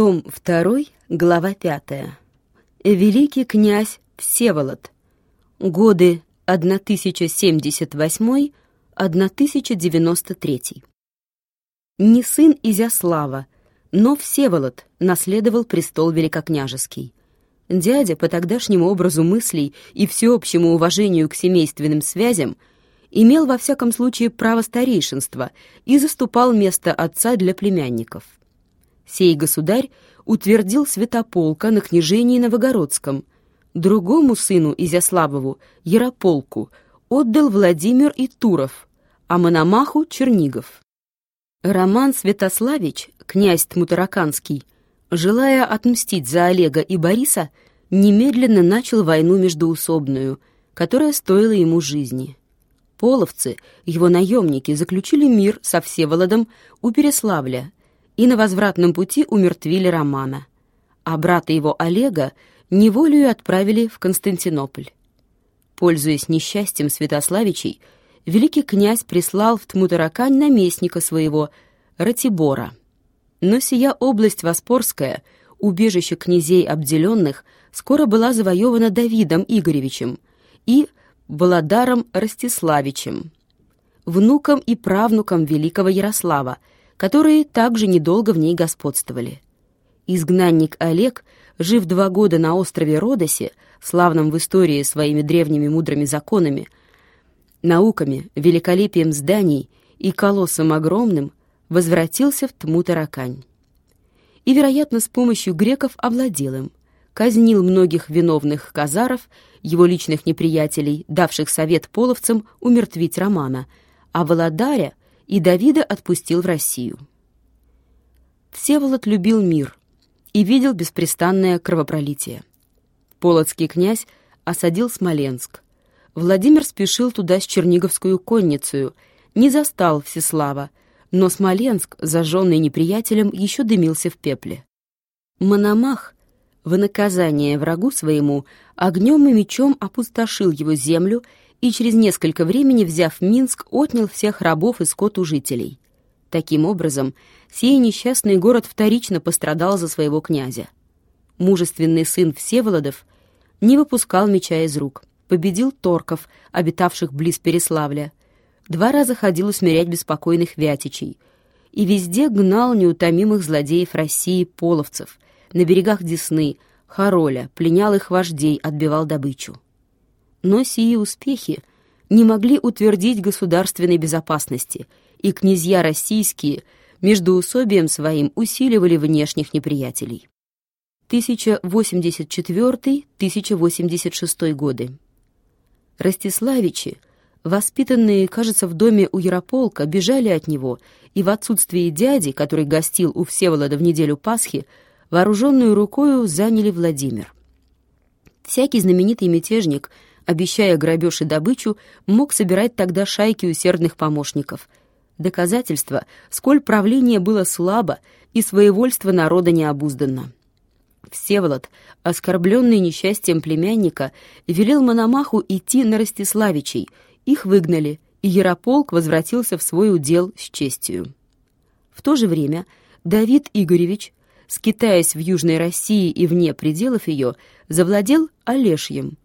Том 2, глава 5. Великий князь Всеволод. Годы 1078-1093. Не сын Изяслава, но Всеволод наследовал престол великокняжеский. Дядя, по тогдашнему образу мыслей и всеобщему уважению к семейственным связям, имел во всяком случае право старейшинства и заступал место отца для племянников. Сей государь утвердил Святополка на княжении Новогородском, другому сыну Изяславову, Ярополку, отдал Владимир и Туров, а Мономаху — Чернигов. Роман Святославич, князь Тмутараканский, желая отмстить за Олега и Бориса, немедленно начал войну междуусобную, которая стоила ему жизни. Половцы, его наемники, заключили мир со Всеволодом у Переславля и на возвратном пути умертвили Романа, а брата его Олега неволею отправили в Константинополь. Пользуясь несчастьем Святославичей, великий князь прислал в Тмутаракань наместника своего, Ратибора. Но сия область Воспорская, убежище князей обделенных, скоро была завоевана Давидом Игоревичем и Володаром Ростиславичем, внуком и правнуком великого Ярослава, которые также недолго в ней господствовали. Изгнанник Олег, жив два года на острове Родосе, славном в истории своими древними мудрыми законами, науками, великолепием зданий и колоссом огромным, возвратился в Тмутаракань. И, вероятно, с помощью греков овладел им, казнил многих виновных казаров его личных неприятелей, давших совет половцам умертвить Романа, а Володаря и Давида отпустил в Россию. Всеволод любил мир и видел беспрестанное кровопролитие. Полоцкий князь осадил Смоленск. Владимир спешил туда с Черниговскую конницей, не застал Всеслава, но Смоленск, зажженный неприятелем, еще дымился в пепле. Мономах в наказание врагу своему огнем и мечом опустошил его землю и через несколько времени, взяв Минск, отнял всех рабов и скот у жителей. Таким образом, сей несчастный город вторично пострадал за своего князя. Мужественный сын Всеволодов не выпускал меча из рук, победил торков, обитавших близ Переславля, два раза ходил усмирять беспокойных вятичей и везде гнал неутомимых злодеев России половцев — на берегах Десны, Хароля, пленял их вождей, отбивал добычу. Но сии успехи не могли утвердить государственной безопасности, и князья российские между усобием своим усиливали внешних неприятелей. 1084-1086 годы. Ростиславичи, воспитанные, кажется, в доме у Ярополка, бежали от него, и в отсутствие дяди, который гостил у Всеволода в неделю Пасхи, вооруженную рукою заняли Владимир. Всякий знаменитый мятежник, обещая грабеж и добычу, мог собирать тогда шайки усердных помощников. Доказательство, сколь правление было слабо и своевольство народа необузданно. Всеволод, оскорбленный несчастьем племянника, велел Мономаху идти на Ростиславичей. Их выгнали, и Ярополк возвратился в свой удел с честью. В то же время Давид Игоревич скитаясь в Южной России и вне пределов ее, завладел Олешьем,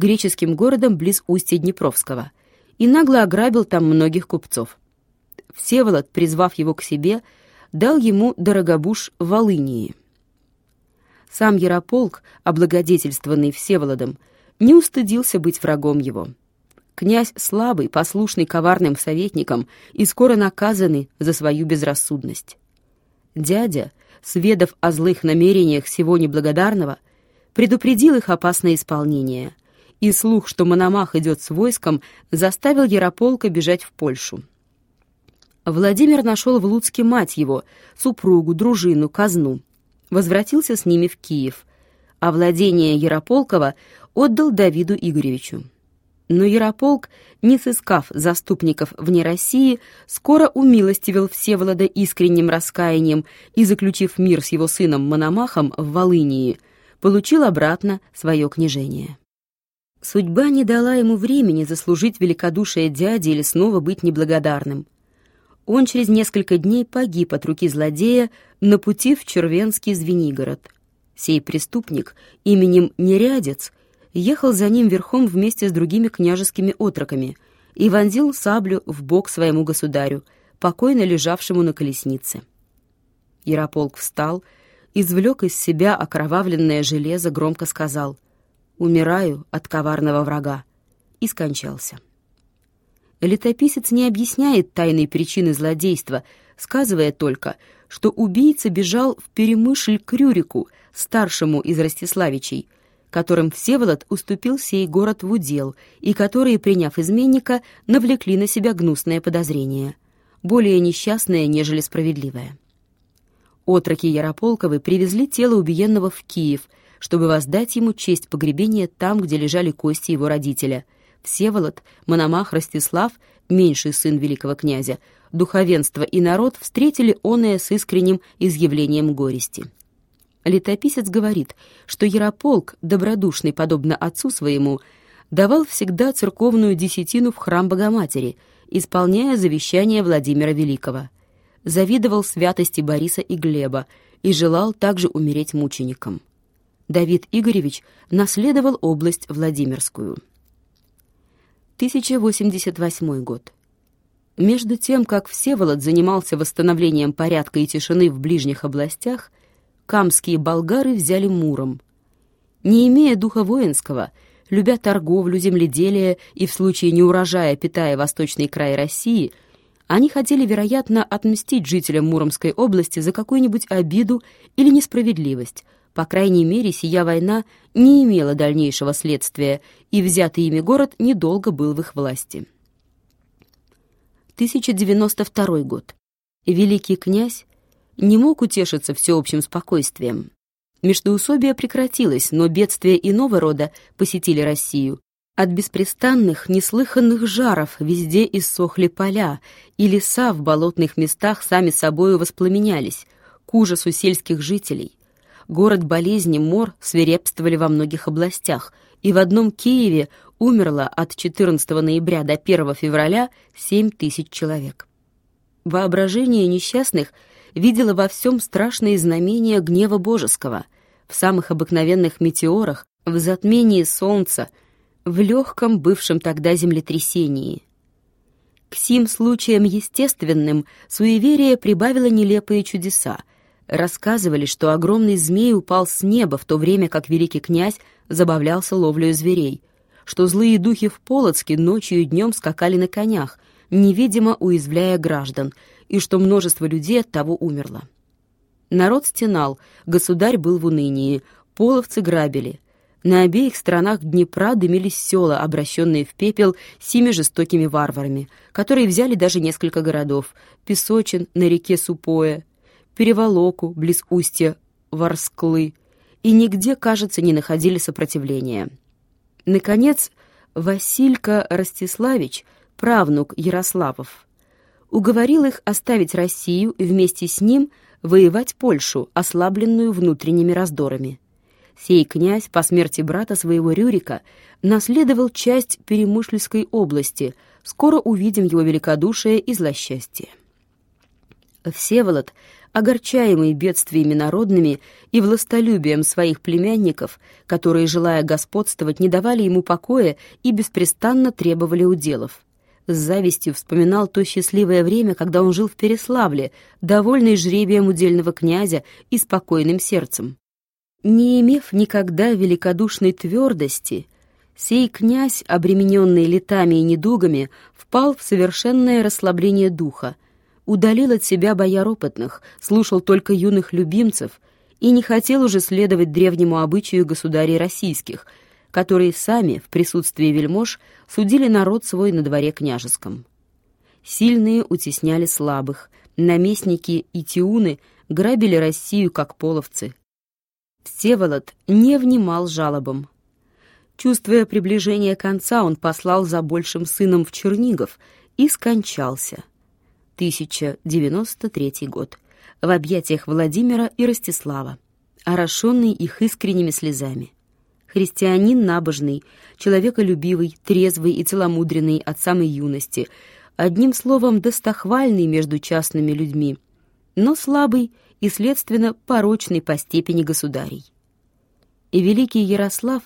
греческим городом близ устья Днепровского, и нагло ограбил там многих купцов. Всеволод, призвав его к себе, дал ему дорогобуш Волынии. Сам Ярополк, облагодетельствованный Всеволодом, не устыдился быть врагом его. Князь слабый, послушный коварным советникам и скоро наказанный за свою безрассудность. Дядя, сведав о злых намерениях всего неблагодарного, предупредил их опасное исполнение, и слух, что Мономах идет с войском, заставил Ярополка бежать в Польшу. Владимир нашел в Луцке мать его, супругу, дружину, казну. Возвратился с ними в Киев, а владение Ярополкова отдал Давиду Игоревичу. Но Ярополк, не сыскав заступников вне России, скоро умилостивил Всеволода искренним раскаянием и, заключив мир с его сыном Мономахом в Волынии, получил обратно свое княжение. Судьба не дала ему времени заслужить великодушие дяди или снова быть неблагодарным. он через несколько дней погиб от руки злодея на пути в Червенский Звенигород. Сей преступник именем Нерядец ехал за ним верхом вместе с другими княжескими отроками и вонзил саблю в бок своему государю, покойно лежавшему на колеснице. Ярополк встал, извлек из себя окровавленное железо, громко сказал «Умираю от коварного врага» и скончался. Летописец не объясняет тайной причины злодейства, сказывая только, что убийца бежал в Перемышль к Рюрику, старшему из Ростиславичей, которым Всеволод уступил сей город в удел, и которые, приняв изменника, навлекли на себя гнусное подозрение, более несчастное, нежели справедливое. Отроки Ярополковы привезли тело убиенного в Киев, чтобы воздать ему честь погребения там, где лежали кости его родителя — Всеволод, Мономах Ростислав, меньший сын великого князя, духовенство и народ встретили оное с искренним изъявлением горести. Летописец говорит, что Ярополк, добродушный подобно отцу своему, давал всегда церковную десятину в храм Богоматери, исполняя завещание Владимира Великого. Завидовал святости Бориса и Глеба и желал также умереть мучеником. Давид Игоревич наследовал область Владимирскую. 1088 год. Между тем, как Всеволод занимался восстановлением порядка и тишины в ближних областях, камские болгары взяли Муром. Не имея духа воинского, любя торговлю, земледелие и в случае неурожая питая восточный край России, они хотели, вероятно, отмстить жителям Муромской области за какую-нибудь обиду или несправедливость – по крайней мере, сия война не имела дальнейшего следствия, и взятый ими город недолго был в их власти. 1092 год. Великий князь не мог утешиться всеобщим спокойствием. Междоусобие прекратилось, но бедствия иного рода посетили Россию. От беспрестанных, неслыханных жаров везде иссохли поля, и леса в болотных местах сами собою воспламенялись, к ужасу сельских жителей город болезни мор свирепствовали во многих областях, и в одном Киеве умерло от 14 ноября до 1 февраля 7 тысяч человек. Воображение несчастных видело во всем страшные знамения гнева божеского, в самых обыкновенных метеорах, в затмении солнца, в легком бывшем тогда землетрясении. К сим случаям естественным суеверие прибавило нелепые чудеса — Рассказывали, что огромный змей упал с неба в то время, как великий князь забавлялся ловлей зверей, что злые духи в Полоцке ночью и днем скакали на конях, невидимо уязвляя граждан, и что множество людей от того умерло. Народ стенал, государь был в унынии, половцы грабили. На обеих сторонах Днепра дымились села, обращенные в пепел сими жестокими варварами, которые взяли даже несколько городов — Песочин на реке Супое, Переволоку, близ устья Ворсклы, и нигде, кажется, не находили сопротивления. Наконец, Василька Ростиславич, правнук Ярославов, уговорил их оставить Россию и вместе с ним воевать Польшу, ослабленную внутренними раздорами. Сей князь по смерти брата своего Рюрика наследовал часть Перемышльской области. Скоро увидим его великодушие и злосчастье. Всеволод огорчаемый бедствиями народными и властолюбием своих племянников, которые, желая господствовать, не давали ему покоя и беспрестанно требовали уделов. С завистью вспоминал то счастливое время, когда он жил в Переславле, довольный жребием удельного князя и спокойным сердцем. Не имев никогда великодушной твердости, сей князь, обремененный летами и недугами, впал в совершенное расслабление духа, удалил от себя бояр опытных, слушал только юных любимцев и не хотел уже следовать древнему обычаю государей российских, которые сами в присутствии вельмож судили народ свой на дворе княжеском. Сильные утесняли слабых, наместники и тиуны грабили Россию как половцы. Всеволод не внимал жалобам. Чувствуя приближение конца, он послал за большим сыном в Чернигов и скончался. 1093 год, в объятиях Владимира и Ростислава, орошенный их искренними слезами. Христианин набожный, человеколюбивый, трезвый и целомудренный от самой юности, одним словом, достохвальный между частными людьми, но слабый и, следственно, порочный по степени государей. И великий Ярослав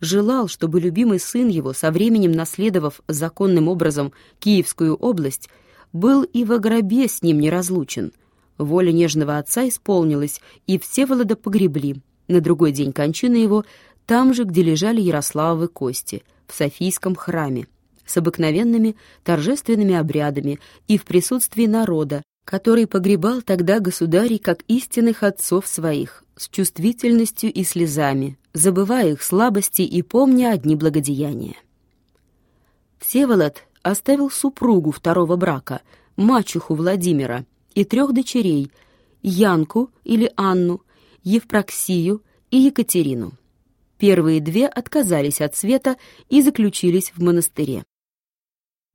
желал, чтобы любимый сын его, со временем наследовав законным образом Киевскую область, был и во гробе с ним неразлучен. Воля нежного отца исполнилась, и Всеволода погребли. На другой день кончины его там же, где лежали Ярославовы кости, в Софийском храме, с обыкновенными торжественными обрядами и в присутствии народа, который погребал тогда государей как истинных отцов своих, с чувствительностью и слезами, забывая их слабости и помня одни благодеяния. Всеволод оставил супругу второго брака, мачеху Владимира, и трех дочерей, Янку или Анну, Евпроксию и Екатерину. Первые две отказались от света и заключились в монастыре.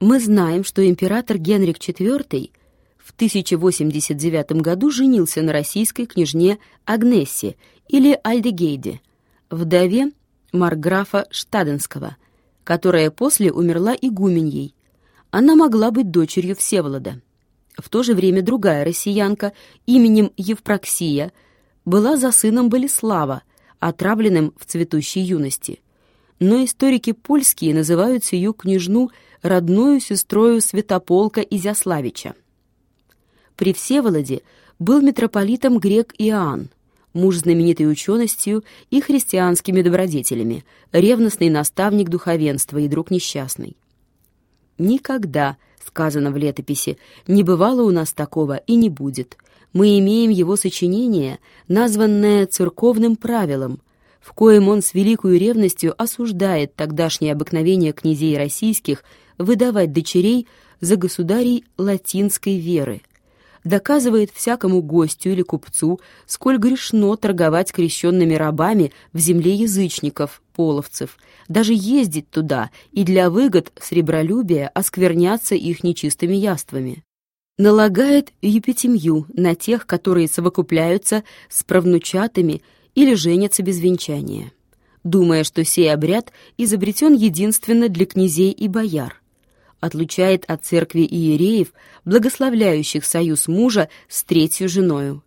Мы знаем, что император Генрих IV в 1089 году женился на российской княжне Агнессе или Альдегейде, вдове марграфа Штаденского, которая после умерла игуменьей. Она могла быть дочерью Всеволода. В то же время другая россиянка именем Евпроксия была за сыном Болеслава, отравленным в цветущей юности. Но историки польские называют сию княжну родную сестрою Святополка Изяславича. При Всеволоде был митрополитом грек Иоанн, муж знаменитой ученостью и христианскими добродетелями, ревностный наставник духовенства и друг несчастный. Никогда сказано в летописи, не бывало у нас такого и не будет. Мы имеем его сочинение, названное церковным правилом, в коем он с великой ревностью осуждает тогдашнее обыкновение князей российских выдавать дочерей за государей латинской веры, доказывает всякому гостю или купцу, сколь грешно торговать крещенными рабами в земле язычников, половцев, даже ездить туда и для выгод сребролюбия оскверняться их нечистыми яствами. Налагает епитемью на тех, которые совокупляются с правнучатыми или женятся без венчания, думая, что сей обряд изобретен единственно для князей и бояр, отлучает от церкви иереев, благословляющих союз мужа с третью женою,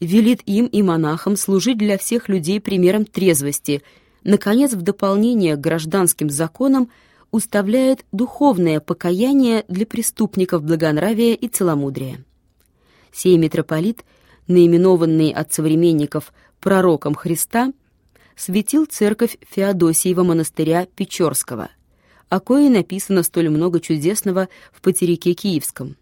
велит им и монахам служить для всех людей примером трезвости – наконец, в дополнение к гражданским законам уставляет духовное покаяние для преступников благонравия и целомудрия. Сей митрополит, наименованный от современников пророком Христа, светил церковь Феодосиева монастыря Печорского, о кое написано столь много чудесного в потерике Киевском.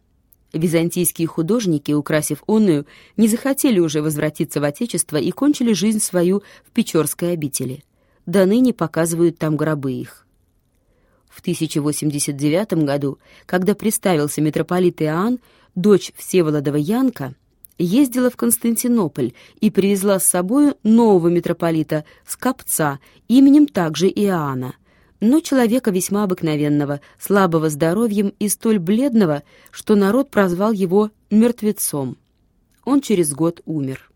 Византийские художники, украсив онную, не захотели уже возвратиться в Отечество и кончили жизнь свою в Печорской обители – до ныне показывают там гробы их. В 1089 году, когда представился митрополит Иоанн, дочь Всеволодова Янка ездила в Константинополь и привезла с собою нового митрополита, Скопца, именем также Иоанна, но человека весьма обыкновенного, слабого здоровьем и столь бледного, что народ прозвал его «мертвецом». Он через год умер.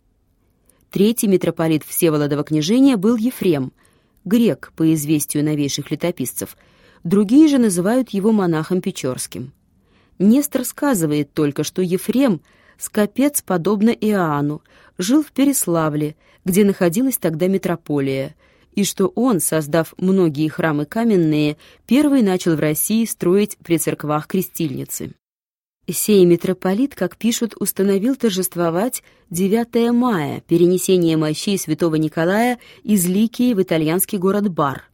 Третий митрополит Всеволодова княжения был Ефрем – грек, по известию новейших летописцев, другие же называют его монахом Печорским. Нестор сказывает только, что Ефрем, скопец, подобно Иоанну, жил в Переславле, где находилась тогда метрополия, и что он, создав многие храмы каменные, первый начал в России строить при церквах крестильницы. Сей митрополит, как пишут, установил торжествовать 9 мая, перенесение мощей святого Николая из Ликии в итальянский город Бар.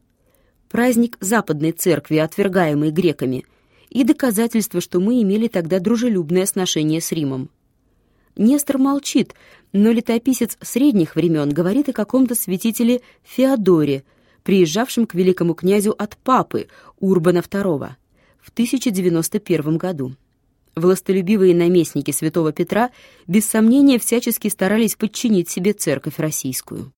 Праздник Западной Церкви, отвергаемый греками, и доказательство, что мы имели тогда дружелюбное сношение с Римом. Нестор молчит, но летописец средних времен говорит о каком-то святителе Феодоре, приезжавшем к великому князю от папы Урбана II в 1091 году. Властолюбивые наместники святого Петра без сомнения всячески старались подчинить себе церковь российскую.